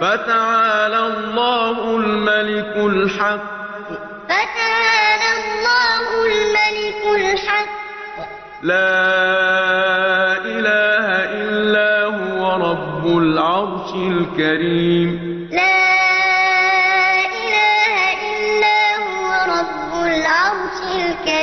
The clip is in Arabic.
فتعالى الله الملك الحق. فتعالى الله الملك الحق. لا إله إلا هو رب العرش الكريم. لا إله إلا هو رب العرش الكريم.